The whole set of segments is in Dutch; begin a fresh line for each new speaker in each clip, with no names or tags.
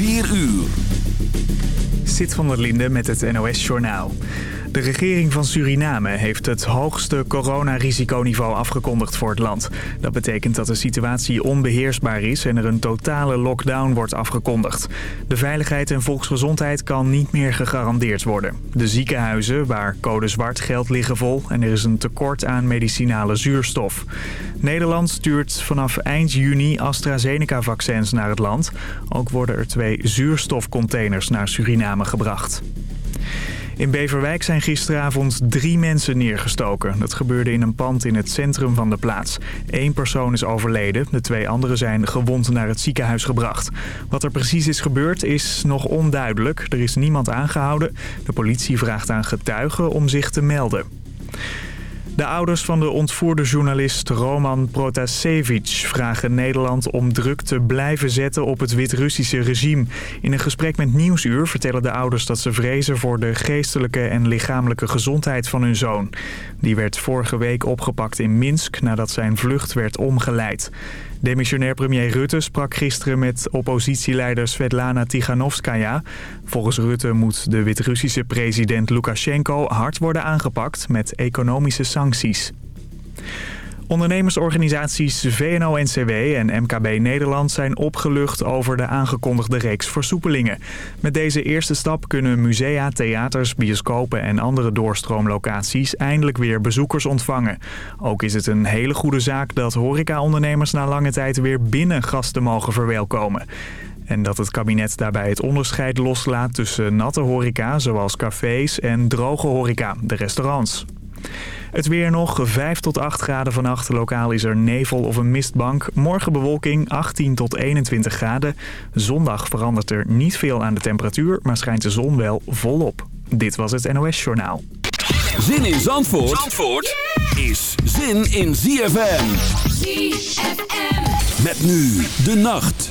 4 uur.
Zit van der Linde met het NOS-journaal. De regering van Suriname heeft het hoogste coronarisiconiveau afgekondigd voor het land. Dat betekent dat de situatie onbeheersbaar is en er een totale lockdown wordt afgekondigd. De veiligheid en volksgezondheid kan niet meer gegarandeerd worden. De ziekenhuizen, waar code zwart geldt, liggen vol en er is een tekort aan medicinale zuurstof. Nederland stuurt vanaf eind juni AstraZeneca-vaccins naar het land. Ook worden er twee zuurstofcontainers naar Suriname gebracht. In Beverwijk zijn gisteravond drie mensen neergestoken. Dat gebeurde in een pand in het centrum van de plaats. Eén persoon is overleden, de twee anderen zijn gewond naar het ziekenhuis gebracht. Wat er precies is gebeurd is nog onduidelijk. Er is niemand aangehouden. De politie vraagt aan getuigen om zich te melden. De ouders van de ontvoerde journalist Roman Protasevich vragen Nederland om druk te blijven zetten op het Wit-Russische regime. In een gesprek met Nieuwsuur vertellen de ouders dat ze vrezen voor de geestelijke en lichamelijke gezondheid van hun zoon. Die werd vorige week opgepakt in Minsk nadat zijn vlucht werd omgeleid. Demissionair premier Rutte sprak gisteren met oppositieleider Svetlana Tiganovskaya. Volgens Rutte moet de Wit-Russische president Lukashenko hard worden aangepakt met economische sancties. Ondernemersorganisaties VNO-NCW en MKB Nederland zijn opgelucht over de aangekondigde reeks versoepelingen. Met deze eerste stap kunnen musea, theaters, bioscopen en andere doorstroomlocaties eindelijk weer bezoekers ontvangen. Ook is het een hele goede zaak dat horecaondernemers na lange tijd weer binnen gasten mogen verwelkomen. En dat het kabinet daarbij het onderscheid loslaat tussen natte horeca, zoals cafés, en droge horeca, de restaurants. Het weer nog, 5 tot 8 graden vannacht. Lokaal is er nevel of een mistbank. Morgen bewolking, 18 tot 21 graden. Zondag verandert er niet veel aan de temperatuur, maar schijnt de zon wel volop. Dit was het NOS Journaal.
Zin in Zandvoort, Zandvoort is zin in ZFM.
ZFM.
Met nu de nacht.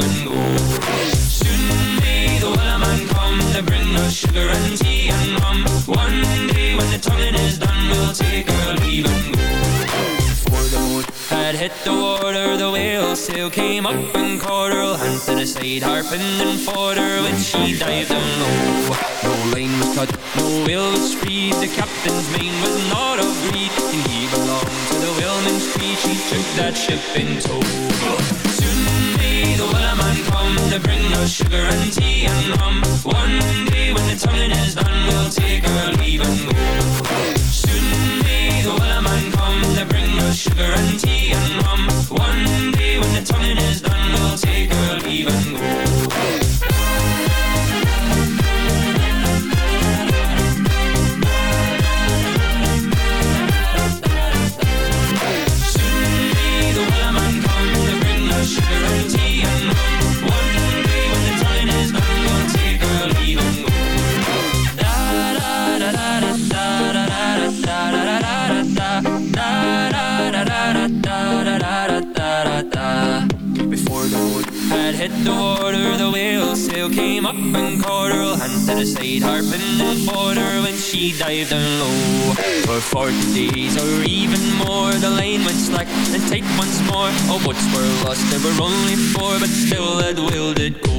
Our leave and go. Soon may the wellerman come to bring us sugar and tea and rum. One day when the tonguing is done, we'll take our leave and go. Before the boat had hit the water, the whale sail came up and caught her hand to the side, harping and fought her when she dived down low. No line was cut, no whale was freed. The captain's mane was not of greed, and he belonged to the whaleman's creed. She took that ship in tow. Us sugar and tea and rum. One day when the tonguing is done, we'll take our leave and go. Soon may the wellerman come to bring us sugar and tea and rum. One day when the tonguing is done, we'll take our leave and go. Up and caught her hand to the side, harping and her when she dived down low. For forty days or even more, the line went slack and tight once more. Oh, All boats were lost, there were only four, but still that will did go.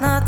not